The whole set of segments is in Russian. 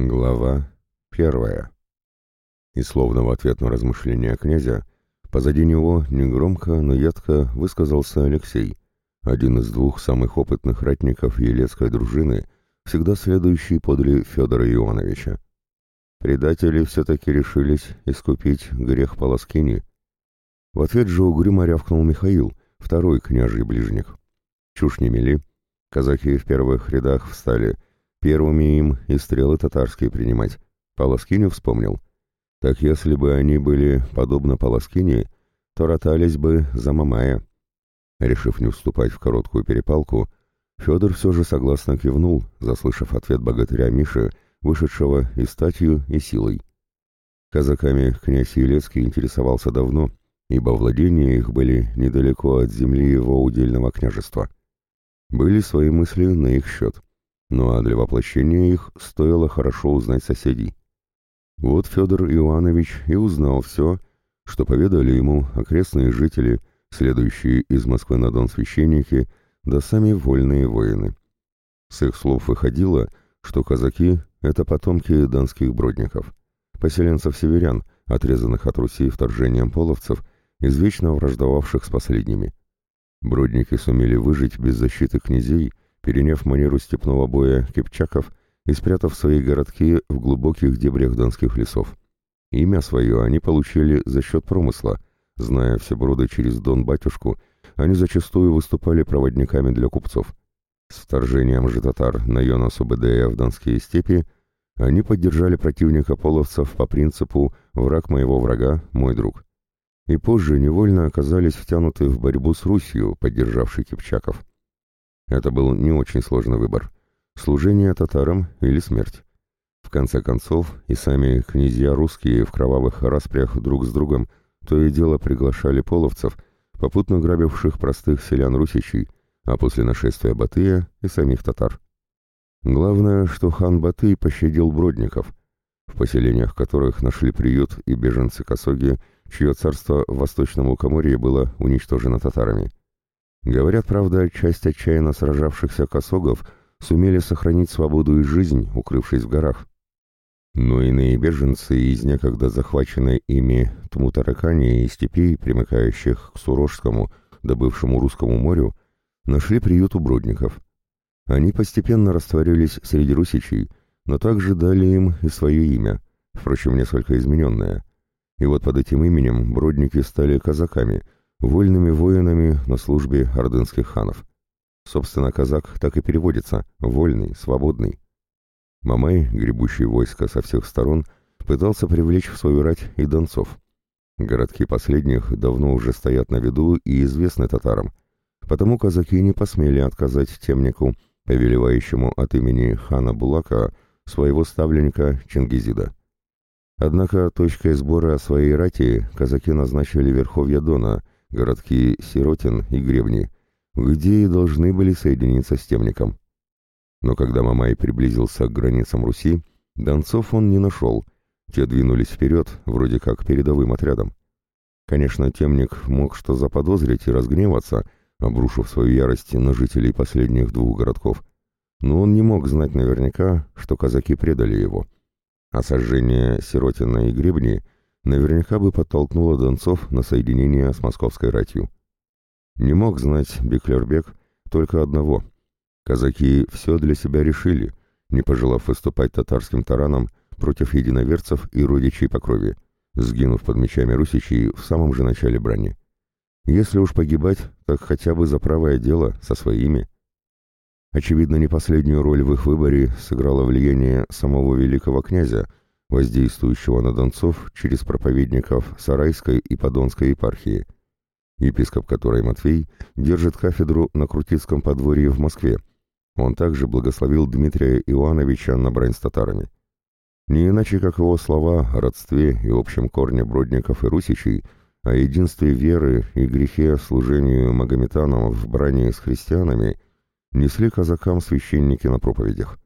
Глава первая. И словно в ответ на размышления князя, позади него негромко, но едко высказался Алексей, один из двух самых опытных ратников елецкой дружины, всегда следующий подле Федора Ивановича. Предатели все-таки решились искупить грех Полоскини. В ответ же угрюмо рявкнул Михаил, второй княжий ближник. Чушь не мели, казаки в первых рядах встали — Первыми им и стрелы татарские принимать. Полоскиню вспомнил. Так если бы они были подобно Полоскине, то ротались бы за Мамая. Решив не вступать в короткую перепалку, Федор все же согласно кивнул, заслышав ответ богатыря Миши, вышедшего и статью, и силой. Казаками князь Елецкий интересовался давно, ибо владения их были недалеко от земли его удельного княжества. Были свои мысли на их счет. Ну а для воплощения их стоило хорошо узнать соседей. Вот Федор Иванович и узнал все, что поведали ему окрестные жители, следующие из Москвы на Дон священники, да сами вольные воины. С их слов выходило, что казаки — это потомки донских бродников, поселенцев-северян, отрезанных от Руси вторжением половцев, извечно враждовавших с последними. Бродники сумели выжить без защиты князей переняв манеру степного боя кипчаков и спрятав свои городки в глубоких дебрях донских лесов. Имя свое они получили за счет промысла, зная все броды через Дон батюшку, они зачастую выступали проводниками для купцов. С вторжением же татар на Йонасу Бедея в Донские степи они поддержали противника половцев по принципу «враг моего врага – мой друг». И позже невольно оказались втянуты в борьбу с Русью, поддержавшей кипчаков. Это был не очень сложный выбор. Служение татарам или смерть. В конце концов, и сами князья русские в кровавых распрях друг с другом то и дело приглашали половцев, попутно грабивших простых селян-русичей, а после нашествия Батыя и самих татар. Главное, что хан Батый пощадил бродников, в поселениях которых нашли приют и беженцы Косоги, чье царство в Восточном Лукоморье было уничтожено татарами. Говорят, правда, часть отчаянно сражавшихся косогов сумели сохранить свободу и жизнь, укрывшись в горах. Но иные беженцы из некогда захваченной ими Тмутаракани и степей, примыкающих к Сурожскому, добывшему Русскому морю, нашли приют у бродников. Они постепенно растворились среди русичей, но также дали им и свое имя, впрочем, несколько измененное. И вот под этим именем бродники стали казаками – вольными воинами на службе ордынских ханов. Собственно, казак так и переводится – вольный, свободный. Мамай, гребущий войско со всех сторон, пытался привлечь в свою рать и донцов. Городки последних давно уже стоят на виду и известны татарам, потому казаки не посмели отказать темнику, повелевающему от имени хана Булака, своего ставленника Чингизида. Однако точкой сбора своей рати казаки назначили верховья Дона – городки Сиротин и Гребни, где и должны были соединиться с темником. Но когда Мамай приблизился к границам Руси, донцов он не нашел, те двинулись вперед, вроде как передовым отрядом. Конечно, темник мог что заподозрить и разгневаться, обрушив свою ярость на жителей последних двух городков, но он не мог знать наверняка, что казаки предали его. А сожжение Сиротина и Гребни — наверняка бы подтолкнуло Донцов на соединение с московской ратью. Не мог знать Беклербек только одного. Казаки все для себя решили, не пожелав выступать татарским тараном против единоверцев и родичей по крови, сгинув под мечами русичей в самом же начале брани. Если уж погибать, так хотя бы за правое дело, со своими. Очевидно, не последнюю роль в их выборе сыграло влияние самого великого князя, воздействующего на донцов через проповедников Сарайской и Подонской епархии, епископ которой Матфей держит кафедру на Крутицком подворье в Москве. Он также благословил Дмитрия Иоанновича на брань с татарами. Не иначе, как его слова о родстве и общем корне бродников и русичей, о единстве веры и грехе служению магометанам в брани с христианами, несли казакам священники на проповедях.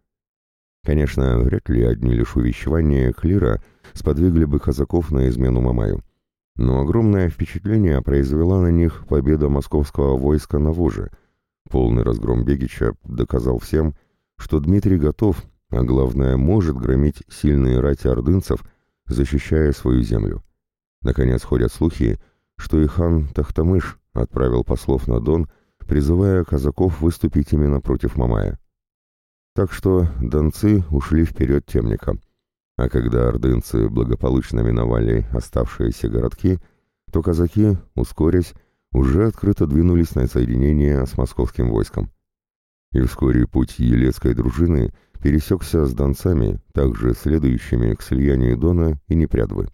Конечно, вряд ли одни лишь увещевания клира сподвигли бы казаков на измену Мамаю. Но огромное впечатление произвела на них победа московского войска на Воже. Полный разгром Бегича доказал всем, что Дмитрий готов, а главное, может громить сильные рати ордынцев, защищая свою землю. Наконец ходят слухи, что и хан Тахтамыш отправил послов на Дон, призывая казаков выступить именно против Мамая. Так что донцы ушли вперед темника. А когда ордынцы благополучно миновали оставшиеся городки, то казаки, ускорясь, уже открыто двинулись на соединение с московским войском. И вскоре путь Елецкой дружины пересекся с донцами, также следующими к слиянию Дона и Непрядвы.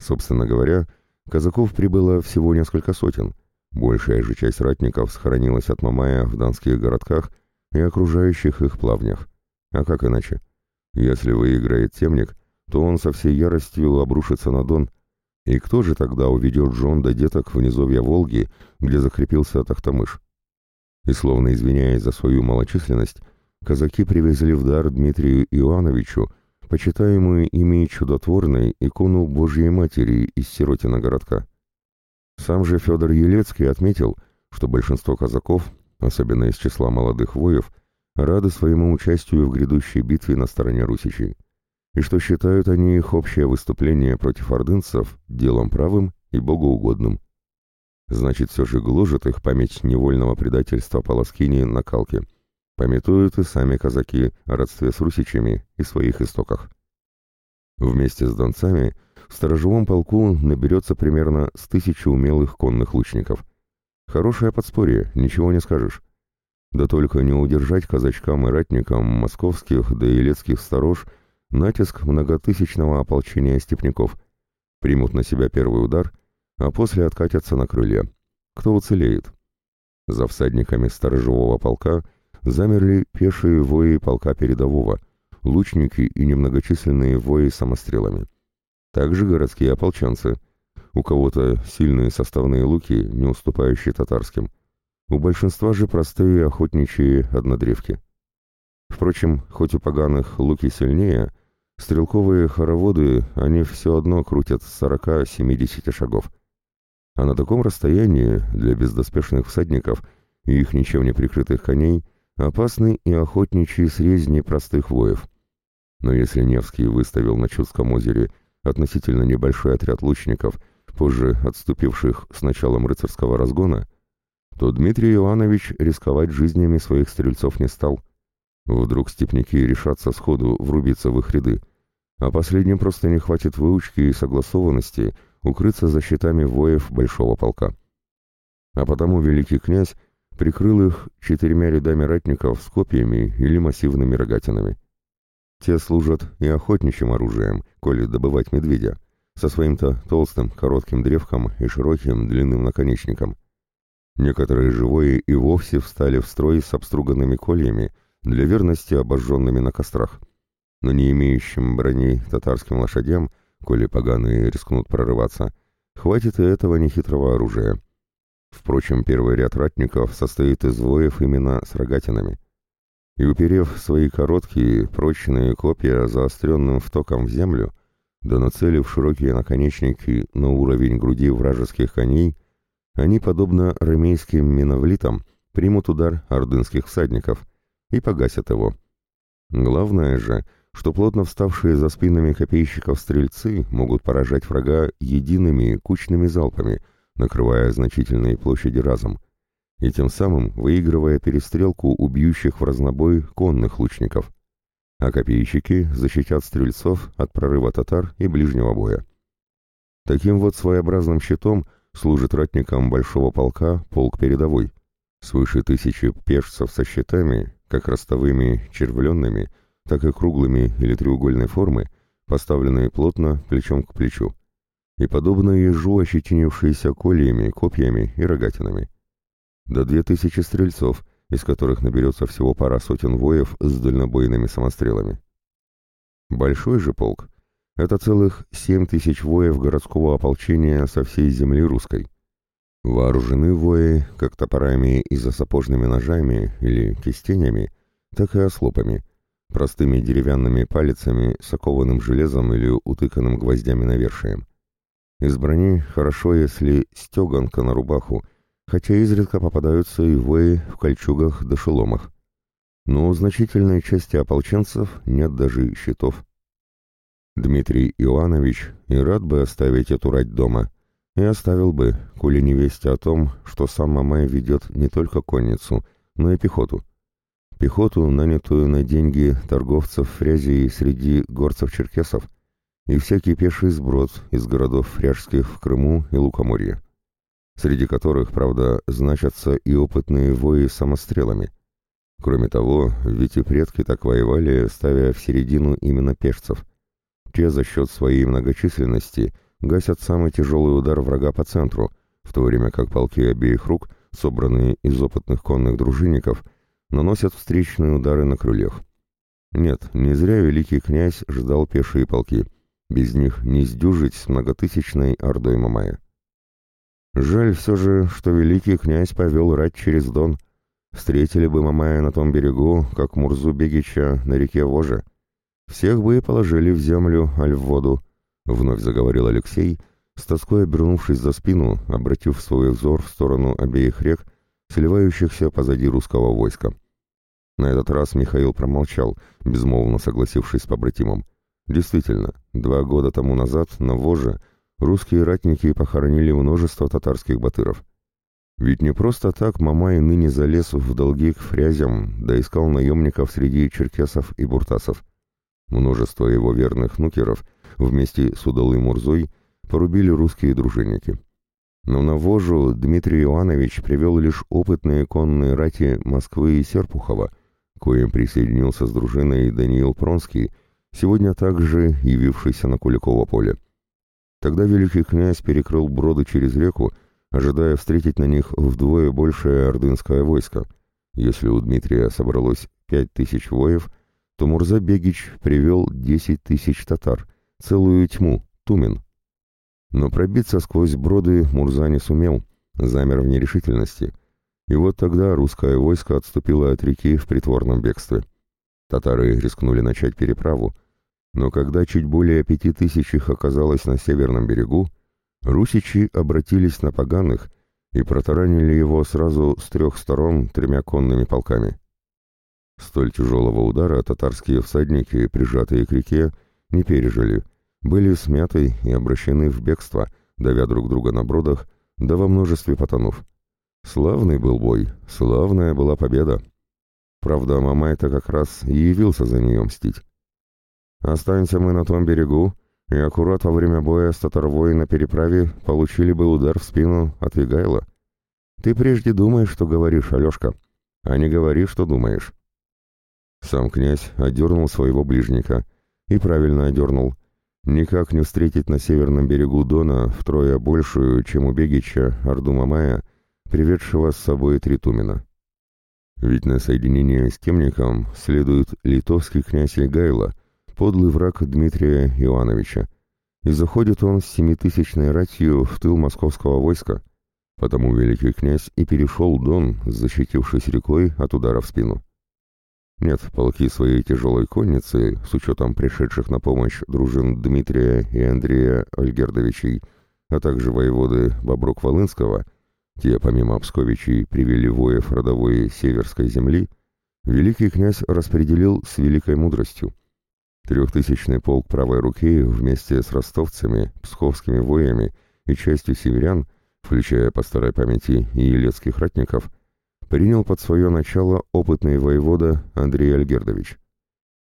Собственно говоря, казаков прибыло всего несколько сотен. Большая же часть ратников схоронилась от Мамая в донских городках и окружающих их плавнях. А как иначе? Если выиграет темник, то он со всей яростью обрушится на Дон. И кто же тогда уведет жен до деток в низовья Волги, где закрепился Тахтамыш? И словно извиняясь за свою малочисленность, казаки привезли в дар Дмитрию Иоанновичу почитаемую ими чудотворной икону Божьей Матери из Сиротина городка. Сам же Федор Елецкий отметил, что большинство казаков, особенно из числа молодых воев, рады своему участию в грядущей битве на стороне русичей, и что считают они их общее выступление против ордынцев делом правым и богоугодным. Значит, все же гложет их память невольного предательства Полоскини на Калке. Пометуют и сами казаки о родстве с русичами и своих истоках. Вместе с донцами в сторожевом полку наберется примерно с тысячи умелых конных лучников. Хорошее подспорье, ничего не скажешь. Да только не удержать казачкам и ратникам московских да илецких сторож натиск многотысячного ополчения степняков. Примут на себя первый удар — а после откатятся на крылья. Кто уцелеет? За всадниками сторожевого полка замерли пешие вои полка передового, лучники и немногочисленные вои самострелами. Также городские ополченцы. У кого-то сильные составные луки, не уступающие татарским. У большинства же простые охотничьи однодревки. Впрочем, хоть у поганых луки сильнее, стрелковые хороводы они все одно крутят с 40-70 шагов. А на таком расстоянии для бездоспешных всадников и их ничем не прикрытых коней опасны и охотничьи срезни простых воев. Но если Невский выставил на Чудском озере относительно небольшой отряд лучников, позже отступивших с началом рыцарского разгона, то Дмитрий Иванович рисковать жизнями своих стрельцов не стал. Вдруг степняки решатся сходу врубиться в их ряды, а последним просто не хватит выучки и согласованности укрыться за щитами воев большого полка. А потому великий князь прикрыл их четырьмя рядами ратников с копьями или массивными рогатинами. Те служат и охотничьим оружием, коли добывать медведя, со своим-то толстым, коротким древком и широким длинным наконечником. Некоторые живые и вовсе встали в строй с обструганными кольями, для верности обожженными на кострах. Но не имеющим брони татарским лошадям – коли поганые рискнут прорываться, хватит и этого нехитрого оружия. Впрочем, первый ряд ратников состоит из воев именно с рогатинами. И уперев свои короткие, прочные копья заостренным втоком в землю, да нацелив широкие наконечники на уровень груди вражеских коней, они, подобно ромейским миновлитам, примут удар ордынских всадников и погасят его. Главное же, что плотно вставшие за спинами копейщиков стрельцы могут поражать врага едиными кучными залпами, накрывая значительные площади разом, и тем самым выигрывая перестрелку убьющих в разнобой конных лучников. А копейщики защитят стрельцов от прорыва татар и ближнего боя. Таким вот своеобразным щитом служит ратникам большого полка полк передовой. Свыше тысячи пешцев со щитами, как ростовыми червленными, так и круглыми или треугольной формы, поставленные плотно плечом к плечу, и подобно ежу ощетинившиеся кольями, копьями и рогатинами. До две тысячи стрельцов, из которых наберется всего пара сотен воев с дальнобойными самострелами. Большой же полк — это целых семь тысяч воев городского ополчения со всей земли русской. Вооружены вои как топорами и засапожными ножами или кистенями, так и ослопами — простыми деревянными палицами с окованным железом или утыканным гвоздями навершием. Из брони хорошо, если стеганка на рубаху, хотя изредка попадаются и вои в кольчугах да шеломах. но у значительной части ополченцев нет даже щитов. Дмитрий Иванович и рад бы оставить эту рать дома, и оставил бы, коли не весть о том, что сам Мамай ведет не только конницу, но и пехоту. Пехоту, нанятую на деньги торговцев фрязей среди горцев-черкесов, и всякий пеший сброд из городов фряжских в Крыму и Лукоморье, среди которых, правда, значатся и опытные вои самострелами. Кроме того, ведь и предки так воевали, ставя в середину именно пешцев. Те за счет своей многочисленности гасят самый тяжелый удар врага по центру, в то время как полки обеих рук, собранные из опытных конных дружинников, наносят встречные удары на крыльях. Нет, не зря великий князь ждал пешие полки. Без них не сдюжить с многотысячной ордой Мамая. Жаль все же, что великий князь повел рать через Дон. Встретили бы Мамая на том берегу, как Мурзу Бегича на реке Воже. Всех бы и положили в землю, аль в воду, — вновь заговорил Алексей, с тоской обернувшись за спину, обратив свой взор в сторону обеих рек, сливающихся позади русского войска. На этот раз Михаил промолчал, безмолвно согласившись с побратимом. Действительно, два года тому назад на Воже русские ратники похоронили множество татарских батыров. Ведь не просто так Мамай ныне залез в долги к фрязям, да искал наемников среди черкесов и буртасов. Множество его верных нукеров вместе с удалым Мурзой порубили русские дружинники. Но на Вожу Дмитрий Иванович привел лишь опытные конные рати Москвы и Серпухова, коим присоединился с дружиной Даниил Пронский, сегодня также явившийся на Куликово поле. Тогда великий князь перекрыл броды через реку, ожидая встретить на них вдвое большее ордынское войско. Если у Дмитрия собралось пять тысяч воев, то Мурза Бегич привел десять тысяч татар, целую тьму, Тумен. Но пробиться сквозь броды Мурза не сумел, замер в нерешительности. И вот тогда русское войско отступило от реки в притворном бегстве. Татары рискнули начать переправу, но когда чуть более пяти тысяч их оказалось на северном берегу, русичи обратились на поганых и протаранили его сразу с трех сторон тремя конными полками. Столь тяжелого удара татарские всадники, прижатые к реке, не пережили, были смяты и обращены в бегство, давя друг друга на бродах, да во множестве потонув. Славный был бой, славная была победа. Правда, Мамай-то как раз и явился за нее мстить. Останься мы на том берегу, и аккурат во время боя с татарвой на переправе получили бы удар в спину от Вигайла. Ты прежде думаешь, что говоришь, Алешка, а не говори, что думаешь. Сам князь одернул своего ближника. И правильно одернул. Никак не встретить на северном берегу Дона втрое большую, чем у Бегича, Орду Мамая, приведшего с собой Тритумина. Ведь на соединение с темником следует литовский князь Легайло, подлый враг Дмитрия Ивановича, и заходит он с семитысячной ратью в тыл московского войска, потому великий князь и перешел Дон, защитившись рекой от удара в спину. Нет, полки своей тяжелой конницы, с учетом пришедших на помощь дружин Дмитрия и Андрея Ольгердовичей, а также воеводы Бобрук-Волынского, те, помимо Псковичей, привели воев родовой северской земли, великий князь распределил с великой мудростью. Трехтысячный полк правой руки вместе с ростовцами, псковскими воями и частью северян, включая по старой памяти и елецких ратников, принял под свое начало опытный воевода Андрей Альгердович.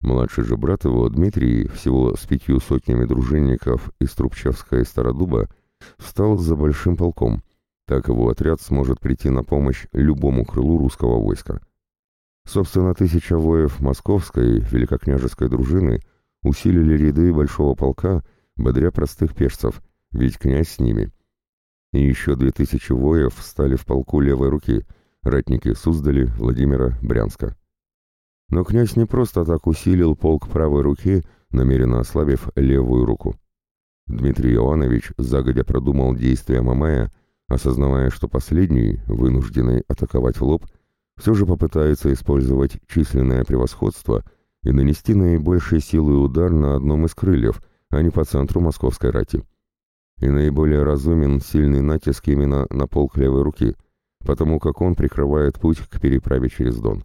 Младший же брат его, Дмитрий, всего с пятью сотнями дружинников из Трубчевска и Стародуба, встал за большим полком. Так его отряд сможет прийти на помощь любому крылу русского войска. Собственно, тысяча воев московской великокняжеской дружины усилили ряды большого полка, бодря простых пешцев, ведь князь с ними. И еще две тысячи воев встали в полку левой руки – ратники Суздали, Владимира, Брянска. Но князь не просто так усилил полк правой руки, намеренно ослабив левую руку. Дмитрий Иванович загодя продумал действия Мамая, осознавая, что последний, вынужденный атаковать в лоб, все же попытается использовать численное превосходство и нанести наибольшей силой удар на одном из крыльев, а не по центру московской рати. И наиболее разумен сильный натиск именно на полк левой руки – потому как он прикрывает путь к переправе через Дон.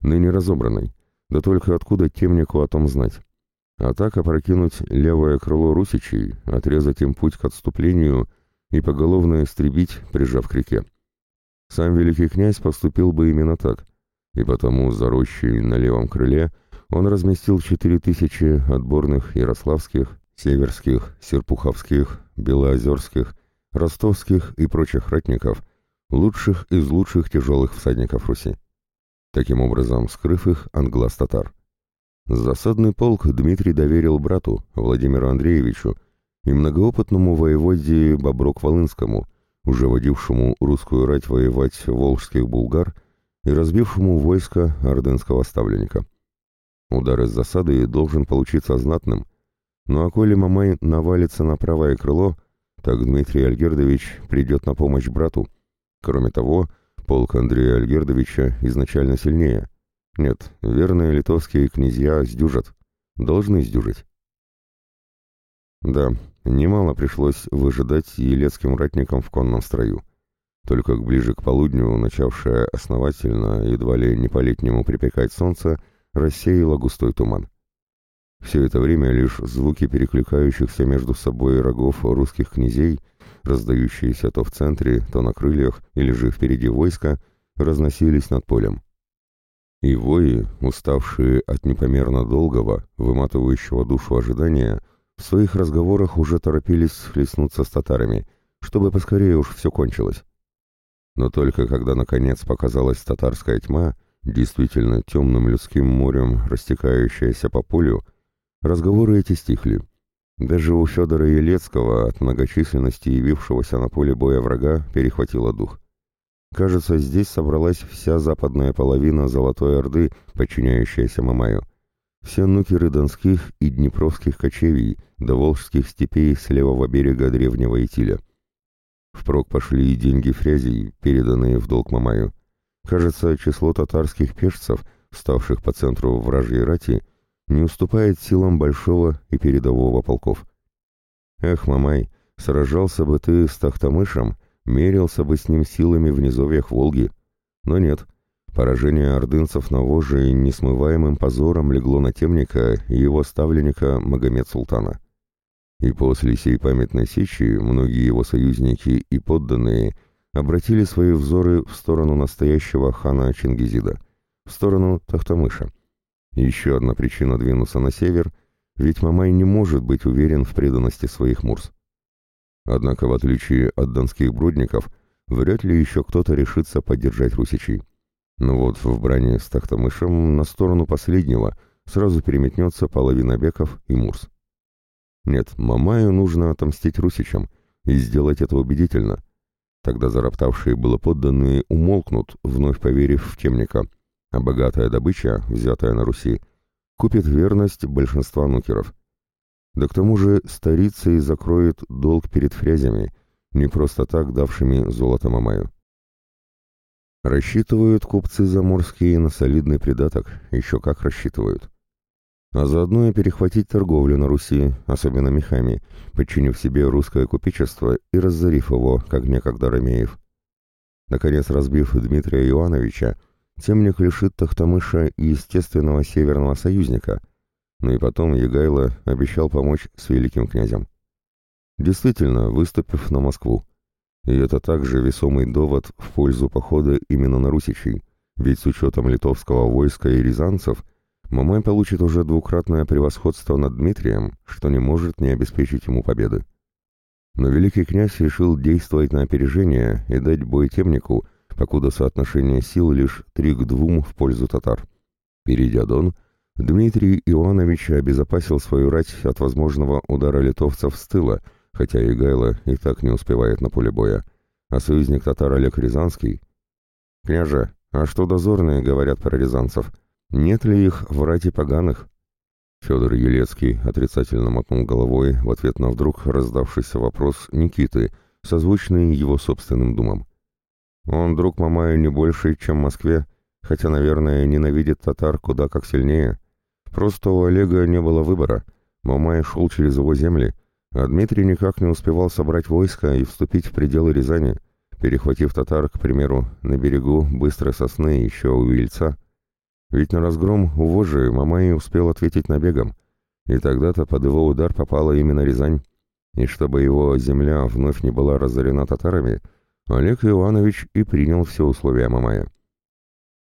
ныне разобранной. Да только откуда темнику о том знать? А так опрокинуть левое крыло русичей, отрезать им путь к отступлению и поголовно истребить, прижав к реке. Сам великий князь поступил бы именно так, и потому за рощей на левом крыле он разместил четыре тысячи отборных ярославских, северских, серпуховских, белоозерских, ростовских и прочих ратников, лучших из лучших тяжелых всадников Руси. Таким образом, скрыв их от глаз татар. Засадный полк Дмитрий доверил брату, Владимиру Андреевичу, и многоопытному воеводе Боброк-Волынскому, уже водившему русскую рать воевать волжских булгар и разбившему войско ордынского ставленника. Удар из засады должен получиться знатным, ну а коли Мамай навалится на правое крыло, так Дмитрий Альгердович придет на помощь брату. Кроме того, полк Андрея Альгердовича изначально сильнее. Нет, верные литовские князья сдюжат. Должны сдюжить. Да, немало пришлось выжидать елецким ратникам в конном строю. Только ближе к полудню, начавшее основательно, едва ли не по-летнему припекать солнце, рассеяло густой туман. Все это время лишь звуки перекликающихся между собой рогов русских князей, раздающиеся то в центре, то на крыльях или же впереди войска, разносились над полем. И вои, уставшие от непомерно долгого, выматывающего душу ожидания, в своих разговорах уже торопились схлестнуться с татарами, чтобы поскорее уж все кончилось. Но только когда наконец показалась татарская тьма, действительно темным людским морем, растекающаяся по полю, разговоры эти стихли. Даже у Федора Елецкого от многочисленности явившегося на поле боя врага перехватило дух. Кажется, здесь собралась вся западная половина Золотой Орды, подчиняющаяся Мамаю все нукеры донских и днепровских кочевий до волжских степей с левого берега древнего Итиля. Впрок пошли и деньги фрязей, переданные в долг Мамаю. Кажется, число татарских пешцев, ставших по центру вражьей рати, не уступает силам большого и передового полков. Эх, Мамай, сражался бы ты с Тахтамышем, мерился бы с ним силами в низовьях Волги. Но нет — Поражение ордынцев на воже несмываемым позором легло на темника и его ставленника Магомед Султана. И после сей памятной сечи многие его союзники и подданные обратили свои взоры в сторону настоящего хана Чингизида, в сторону Тахтамыша. Еще одна причина двинуться на север, ведь Мамай не может быть уверен в преданности своих мурс. Однако, в отличие от донских бродников, вряд ли еще кто-то решится поддержать русичей. Но вот в брани с Тахтамышем на сторону последнего сразу переметнется половина беков и Мурс. Нет, Мамаю нужно отомстить русичам и сделать это убедительно. Тогда зароптавшие было подданные умолкнут, вновь поверив в темника, а богатая добыча, взятая на Руси, купит верность большинства нукеров. Да к тому же старица и закроет долг перед фрязями, не просто так давшими золото Мамаю. Рассчитывают купцы заморские на солидный придаток, еще как рассчитывают. А заодно и перехватить торговлю на Руси, особенно мехами, подчинив себе русское купечество и разорив его, как некогда Ромеев. Наконец, разбив Дмитрия Ивановича, темник лишит Тахтамыша и естественного северного союзника, ну и потом Егайло обещал помочь с великим князем. Действительно, выступив на Москву. И это также весомый довод в пользу похода именно на русичей, ведь с учетом литовского войска и рязанцев Мамай получит уже двукратное превосходство над Дмитрием, что не может не обеспечить ему победы. Но великий князь решил действовать на опережение и дать бой темнику, покуда соотношение сил лишь три к двум в пользу татар. Перейдя Дон, Дмитрий Иванович обезопасил свою рать от возможного удара литовцев с тыла – хотя Игайло и так не успевает на поле боя, а союзник татар Олег Рязанский... «Княже, а что дозорные говорят про рязанцев? Нет ли их в рате поганых?» Федор Елецкий отрицательно мотнул головой в ответ на вдруг раздавшийся вопрос Никиты, созвучный его собственным думам. «Он друг Мамаю не больше, чем в Москве, хотя, наверное, ненавидит татар куда как сильнее. Просто у Олега не было выбора. Мамай шел через его земли, а Дмитрий никак не успевал собрать войско и вступить в пределы Рязани, перехватив татар, к примеру, на берегу быстрой сосны еще у Ильца. Ведь на разгром у вожжи Мамай успел ответить набегом, и тогда-то под его удар попала именно Рязань. И чтобы его земля вновь не была разорена татарами, Олег Иванович и принял все условия Мамая.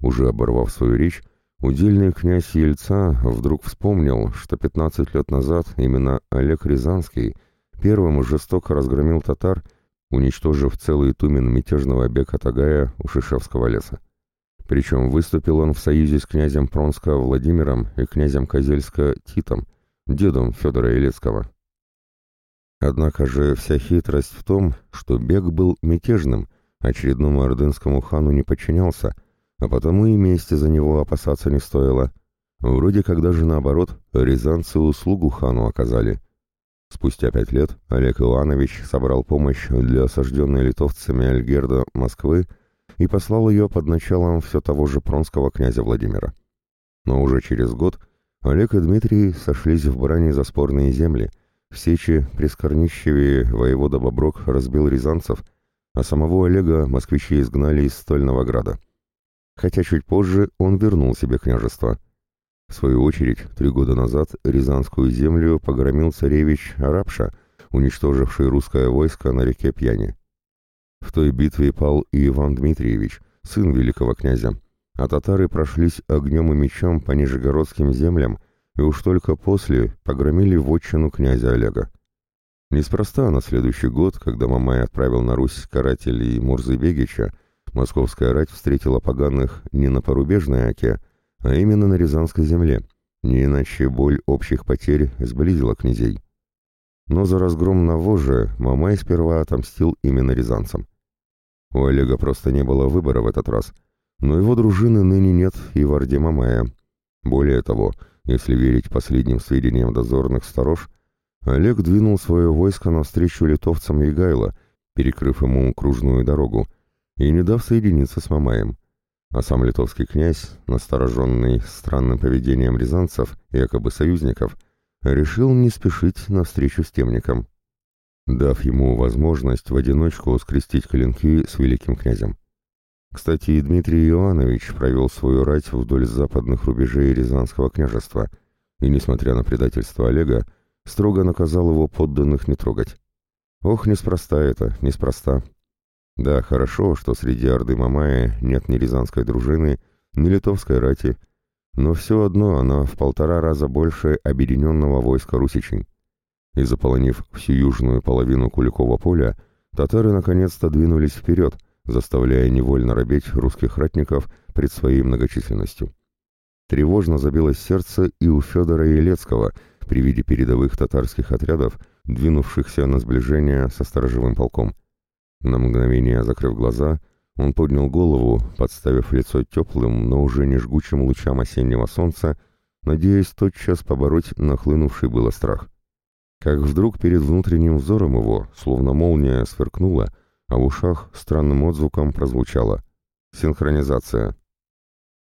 Уже оборвав свою речь, удельный князь Ельца вдруг вспомнил, что 15 лет назад именно Олег Рязанский первым жестоко разгромил татар, уничтожив целый тумен мятежного бека Тагая у Шишевского леса. Причем выступил он в союзе с князем Пронска Владимиром и князем Козельска Титом, дедом Федора Елецкого. Однако же вся хитрость в том, что Бег был мятежным, очередному ордынскому хану не подчинялся, а потому и мести за него опасаться не стоило. Вроде как даже наоборот, рязанцы услугу хану оказали. Спустя пять лет Олег Иванович собрал помощь для осажденной литовцами Альгерда Москвы и послал ее под началом все того же пронского князя Владимира. Но уже через год Олег и Дмитрий сошлись в брани за спорные земли. В Сечи при Скорнищеве воевода Боброк разбил рязанцев, а самого Олега москвичи изгнали из Стольного Града. Хотя чуть позже он вернул себе княжество. В свою очередь, три года назад Рязанскую землю погромил царевич Арапша, уничтоживший русское войско на реке Пьяни. В той битве пал и Иван Дмитриевич, сын великого князя, а татары прошлись огнем и мечом по нижегородским землям и уж только после погромили вотчину князя Олега. Неспроста на следующий год, когда Мамай отправил на Русь карателей Мурзы Бегича, московская рать встретила поганых не на порубежной оке, а именно на Рязанской земле, не иначе боль общих потерь сблизила князей. Но за разгром на воже Мамай сперва отомстил именно рязанцам. У Олега просто не было выбора в этот раз, но его дружины ныне нет и в Орде Мамая. Более того, если верить последним сведениям дозорных сторож, Олег двинул свое войско навстречу литовцам Егайла, перекрыв ему кружную дорогу, и не дав соединиться с Мамаем. А сам литовский князь, настороженный странным поведением рязанцев, якобы союзников, решил не спешить навстречу с темником, дав ему возможность в одиночку скрестить клинки с великим князем. Кстати, Дмитрий Иванович провел свою рать вдоль западных рубежей Рязанского княжества и, несмотря на предательство Олега, строго наказал его подданных не трогать. Ох, неспроста это, неспроста. Да, хорошо, что среди Орды Мамая нет ни рязанской дружины, ни литовской рати, но все одно она в полтора раза больше объединенного войска русичей. И заполонив всю южную половину Куликова поля, татары наконец-то двинулись вперед, заставляя невольно робеть русских ратников пред своей многочисленностью. Тревожно забилось сердце и у Федора Елецкого при виде передовых татарских отрядов, двинувшихся на сближение со сторожевым полком. На мгновение закрыв глаза, он поднял голову, подставив лицо теплым, но уже не жгучим лучам осеннего солнца, надеясь тотчас побороть нахлынувший было страх. Как вдруг перед внутренним взором его, словно молния, сверкнула, а в ушах странным отзвуком прозвучало «Синхронизация».